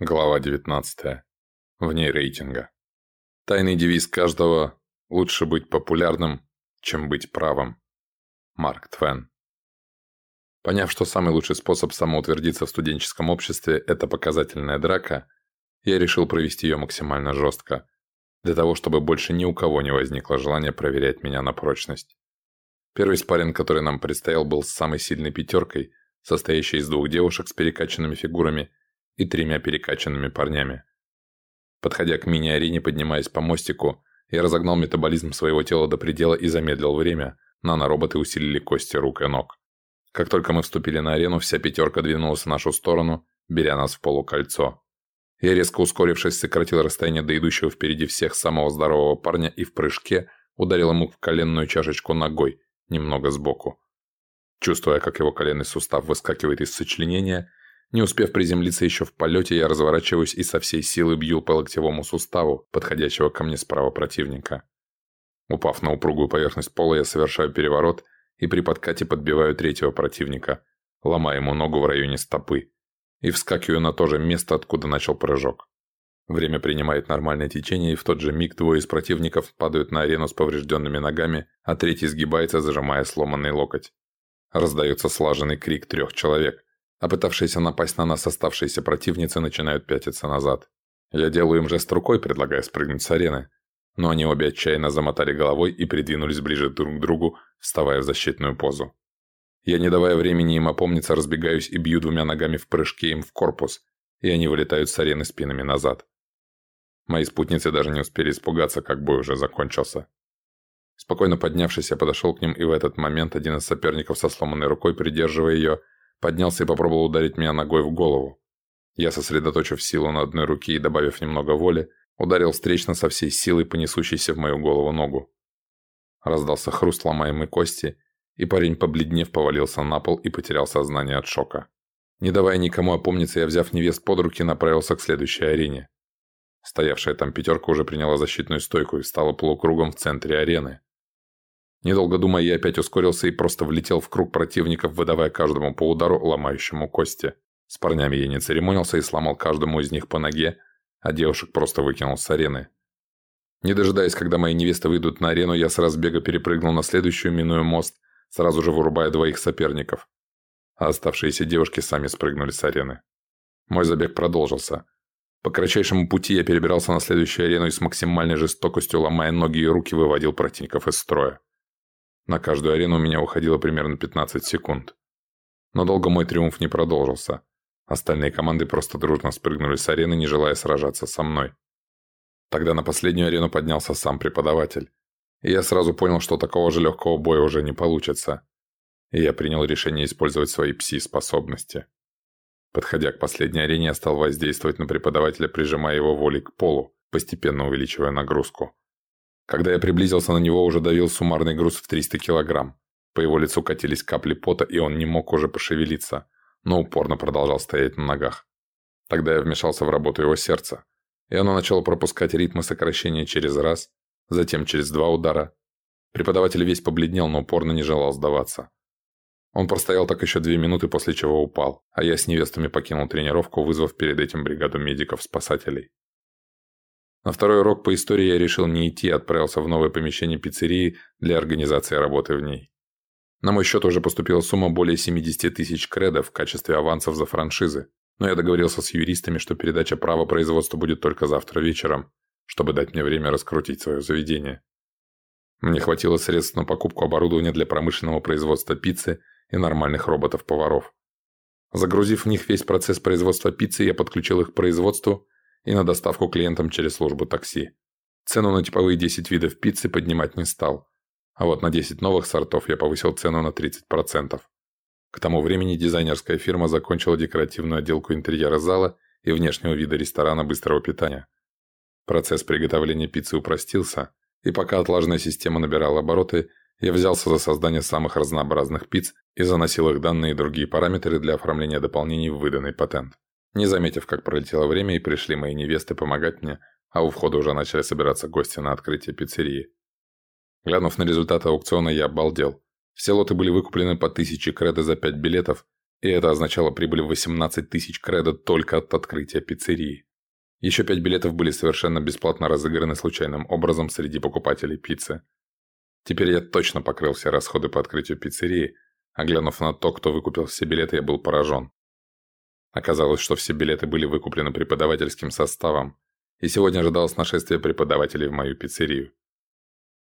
Глава 19. Вне рейтинга. Тайный девиз каждого – лучше быть популярным, чем быть правым. Марк Твен. Поняв, что самый лучший способ самоутвердиться в студенческом обществе – это показательная драка, я решил провести ее максимально жестко, для того, чтобы больше ни у кого не возникло желания проверять меня на прочность. Первый спарринг, который нам предстоял, был с самой сильной пятеркой, состоящей из двух девушек с перекачанными фигурами – и тремя перекачанными парнями. Подходя к мини-арене, поднимаясь по мостику, я разогнал метаболизм своего тела до предела и замедлил время. Нанороботы усилили кости рук и ног. Как только мы вступили на арену, вся пятерка двинулась в нашу сторону, беря нас в полукольцо. Я, резко ускорившись, сократил расстояние до идущего впереди всех самого здорового парня и в прыжке ударил ему в коленную чашечку ногой, немного сбоку. Чувствуя, как его коленный сустав выскакивает из сочленения, не успев приземлиться еще в полете, я разворачиваюсь и со всей силы бью по локтевому суставу, подходящего ко мне справа противника. Упав на упругую поверхность пола, я совершаю переворот и при подкате подбиваю третьего противника, ломая ему ногу в районе стопы, и вскакиваю на то же место, откуда начал прыжок. Время принимает нормальное течение, и в тот же миг двое из противников падают на арену с поврежденными ногами, а третий сгибается, зажимая сломанный локоть. Раздается слаженный крик трех человек, а пытавшиеся напасть на нас оставшиеся противницы начинают пятиться назад. Я делаю им жест рукой, предлагая спрыгнуть с арены, но они обе отчаянно замотали головой и придвинулись ближе друг к другу, вставая в защитную позу. Я, не давая времени им опомниться, разбегаюсь и бью двумя ногами в прыжке им в корпус, и они вылетают с арены спинами назад. Мои спутницы даже не успели испугаться, как бой уже закончился. Спокойно поднявшись, я подошел к ним, и в этот момент один из соперников со сломанной рукой, придерживая ее, Поднялся и попробовал ударить меня ногой в голову. Я, сосредоточив силу на одной руке и добавив немного воли, ударил встречно со всей силой, понесущейся в мою голову ногу. Раздался хруст ломаемой кости, и парень, побледнев, повалился на пол и потерял сознание от шока. Не давая никому опомниться, я, взяв невест под руки, направился к следующей арене. Стоявшая там пятерка уже приняла защитную стойку и встала полукругом в центре арены. Недолго думая, я опять ускорился и просто влетел в круг противников, выдавая каждому по удару, ломающему кости. С парнями я не церемонился и сломал каждому из них по ноге, а девушек просто выкинул с арены. Не дожидаясь, когда мои невесты выйдут на арену, я с разбега перепрыгнул на следующую, минуя мост, сразу же вырубая двоих соперников. А оставшиеся девушки сами спрыгнули с арены. Мой забег продолжился. По кратчайшему пути я перебирался на следующую арену и с максимальной жестокостью, ломая ноги и руки, выводил противников из строя. На каждую арену у меня уходило примерно 15 секунд. Но долго мой триумф не продолжился. Остальные команды просто дружно спрыгнули с арены, не желая сражаться со мной. Тогда на последнюю арену поднялся сам преподаватель. И я сразу понял, что такого же легкого боя уже не получится. И я принял решение использовать свои пси-способности. Подходя к последней арене, я стал воздействовать на преподавателя, прижимая его волей к полу, постепенно увеличивая нагрузку. Когда я приблизился на него, уже давил суммарный груз в 300 килограмм. По его лицу катились капли пота, и он не мог уже пошевелиться, но упорно продолжал стоять на ногах. Тогда я вмешался в работу его сердца, и оно начало пропускать ритмы сокращения через раз, затем через два удара. Преподаватель весь побледнел, но упорно не желал сдаваться. Он простоял так еще две минуты, после чего упал, а я с невестами покинул тренировку, вызвав перед этим бригаду медиков-спасателей. На второй урок по истории я решил не идти, отправился в новое помещение пиццерии для организации работы в ней. На мой счет уже поступила сумма более 70 тысяч кредов в качестве авансов за франшизы, но я договорился с юристами, что передача права производства будет только завтра вечером, чтобы дать мне время раскрутить свое заведение. Мне хватило средств на покупку оборудования для промышленного производства пиццы и нормальных роботов-поваров. Загрузив в них весь процесс производства пиццы, я подключил их к производству и на доставку клиентам через службу такси. Цену на типовые 10 видов пиццы поднимать не стал, а вот на 10 новых сортов я повысил цену на 30%. К тому времени дизайнерская фирма закончила декоративную отделку интерьера зала и внешнего вида ресторана быстрого питания. Процесс приготовления пиццы упростился, и пока отлаженная система набирала обороты, я взялся за создание самых разнообразных пиц и заносил их данные и другие параметры для оформления дополнений в выданный патент. Не заметив, как пролетело время, и пришли мои невесты помогать мне, а у входа уже начали собираться гости на открытие пиццерии. Глянув на результаты аукциона, я обалдел. Все лоты были выкуплены по тысяче кредо за пять билетов, И это означало прибыль в 18 тысяч кредо только от открытия пиццерии. Еще пять билетов были совершенно бесплатно разыграны случайным образом среди покупателей пиццы. Теперь я точно покрыл все расходы по открытию пиццерии, а глянув на то, кто выкупил все билеты, я был поражен. Оказалось, что все билеты были выкуплены преподавательским составом, и сегодня ожидалось нашествие преподавателей в мою пиццерию.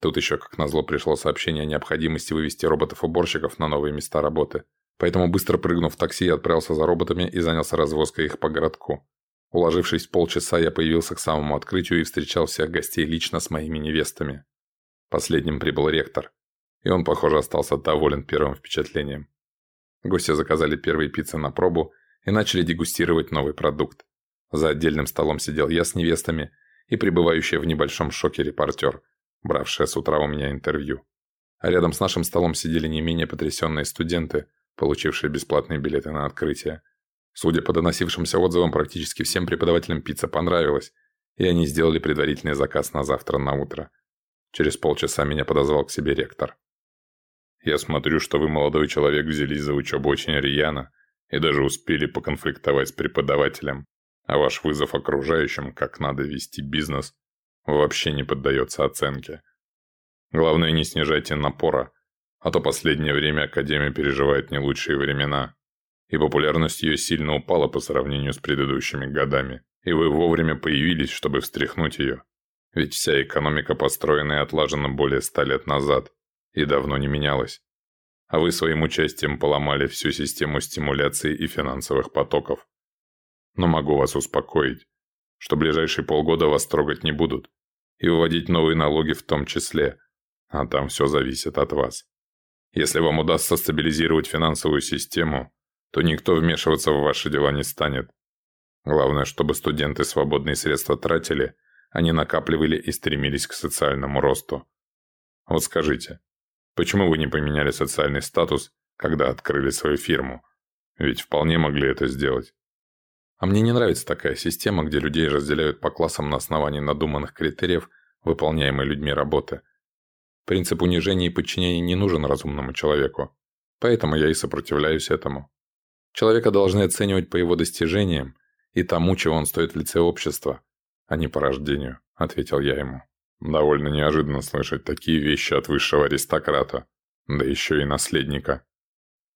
Тут еще, как назло, пришло сообщение о необходимости вывести роботов-уборщиков на новые места работы. Поэтому, быстро прыгнув в такси, отправился за роботами и занялся развозкой их по городку. Уложившись в полчаса, я появился к самому открытию и встречал всех гостей лично с моими невестами. Последним прибыл ректор. И он, похоже, остался доволен первым впечатлением. Гости заказали первые пиццы на пробу и начали дегустировать новый продукт. За отдельным столом сидел я с невестами и пребывающий в небольшом шоке репортер, бравшая с утра у меня интервью. А рядом с нашим столом сидели не менее потрясенные студенты, получившие бесплатные билеты на открытие. Судя по доносившимся отзывам, практически всем преподавателям пицца понравилась, и они сделали предварительный заказ на завтра на утро. Через полчаса меня подозвал к себе ректор. «Я смотрю, что вы, молодой человек, взялись за учебу очень рьяно и даже успели поконфликтовать с преподавателем, а ваш вызов окружающим, как надо вести бизнес, вообще не поддается оценке. Главное, не снижайте напора, а то последнее время Академия переживает не лучшие времена и популярность ее сильно упала по сравнению с предыдущими годами, и вы вовремя появились, чтобы встряхнуть ее. Ведь вся экономика построена и отлажена более ста лет назад и давно не менялась. А вы своим участием поломали всю систему стимуляции и финансовых потоков. Но могу вас успокоить, что ближайшие полгода вас трогать не будут, и вводить новые налоги в том числе, а там все зависит от вас. Если вам удастся стабилизировать финансовую систему, то никто вмешиваться в ваши дела не станет. Главное, чтобы студенты свободные средства тратили, а не накапливали и стремились к социальному росту. Вот скажите, почему вы не поменяли социальный статус, когда открыли свою фирму? Ведь вполне могли это сделать. А мне не нравится такая система, где людей разделяют по классам на основании надуманных критериев, выполняемой людьми работы. Принцип унижения и подчинения не нужен разумному человеку. Поэтому я и сопротивляюсь этому. Человека должны оценивать по его достижениям и тому, чего он стоит в лице общества, а не по рождению», — ответил я ему. «Довольно неожиданно слышать такие вещи от высшего аристократа, да еще и наследника.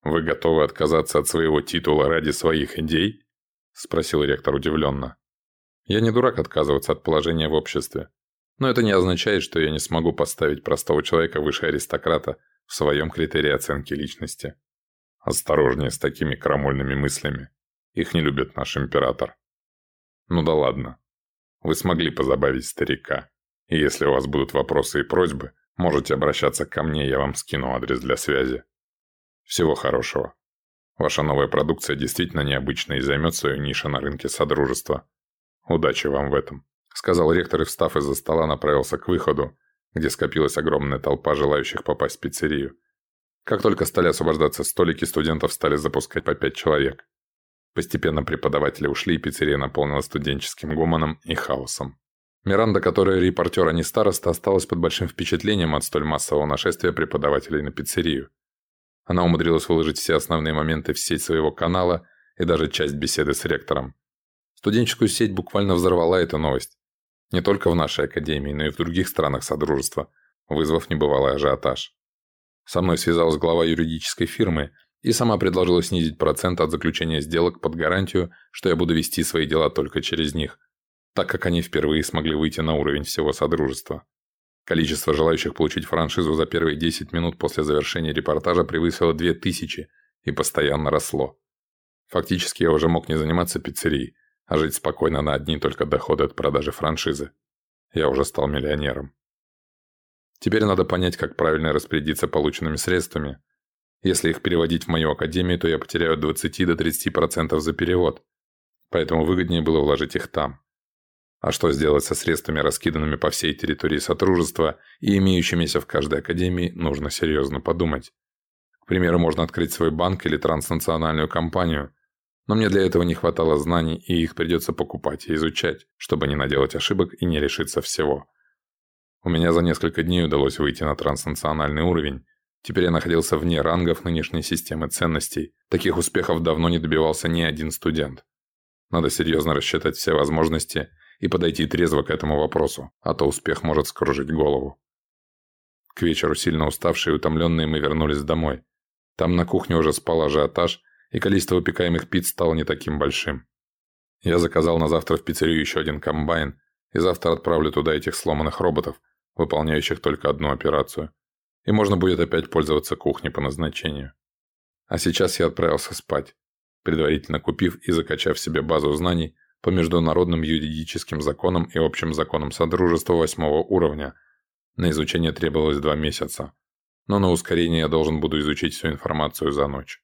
Вы готовы отказаться от своего титула ради своих идей?» — спросил ректор удивленно. «Я не дурак отказываться от положения в обществе, но это не означает, что я не смогу поставить простого человека выше аристократа в своем критерии оценки личности». Осторожнее с такими крамольными мыслями. Их не любит наш император. Ну да ладно. Вы смогли позабавить старика. Если у вас будут вопросы и просьбы, можете обращаться ко мне, я вам скину адрес для связи. Всего хорошего. Ваша новая продукция действительно необычная и займет свою нишу на рынке Содружества. Удачи вам в этом», — сказал ректор и, встав из-за стола, направился к выходу, где скопилась огромная толпа желающих попасть в пиццерию. Как только стали освобождаться столики, студентов стали запускать по пять человек. Постепенно преподаватели ушли, и пиццерия наполнилась студенческим гуманом и хаосом. Миранда, которая репортер, а не староста, осталась под большим впечатлением от столь массового нашествия преподавателей на пиццерию. Она умудрилась выложить все основные моменты в сеть своего канала и даже часть беседы с ректором. Студенческую сеть буквально взорвала эта новость. Не только в нашей академии, но и в других странах Содружества, вызвав небывалый ажиотаж. Со мной связалась глава юридической фирмы и сама предложила снизить процент от заключения сделок под гарантию, что я буду вести свои дела только через них, так как они впервые смогли выйти на уровень всего Содружества. Количество желающих получить франшизу за первые 10 минут после завершения репортажа превысило 2000 и постоянно росло. Фактически я уже мог не заниматься пиццерией, а жить спокойно на одни только доходы от продажи франшизы. Я уже стал миллионером. Теперь надо понять, как правильно распорядиться полученными средствами. Если их переводить в мою академию, то я потеряю от 20 до 30% за перевод. Поэтому выгоднее было вложить их там. А что сделать со средствами, раскиданными по всей территории Сотрудничества и имеющимися в каждой академии, нужно серьезно подумать. К примеру, можно открыть свой банк или транснациональную компанию, но мне для этого не хватало знаний, и их придется покупать и изучать, чтобы не наделать ошибок и не лишиться всего. У меня за несколько дней удалось выйти на транснациональный уровень, Теперь я находился вне рангов нынешней системы ценностей. Таких успехов давно не добивался ни один студент. Надо серьезно рассчитать все возможности и подойти трезво к этому вопросу, а то успех может скружить голову. К вечеру сильно уставшие и утомленные мы вернулись домой. Там на кухне уже спал ажиотаж, и количество выпекаемых пиц стало не таким большим. Я заказал на завтра в пиццерию еще один комбайн, и завтра отправлю туда этих сломанных роботов, выполняющих только одну операцию. И можно будет опять пользоваться кухней по назначению. А сейчас я отправился спать, предварительно купив и закачав себе базу знаний по международным юридическим законам и общим законам Содружества восьмого уровня. На изучение требовалось два месяца. Но на ускорение я должен буду изучить всю информацию за ночь.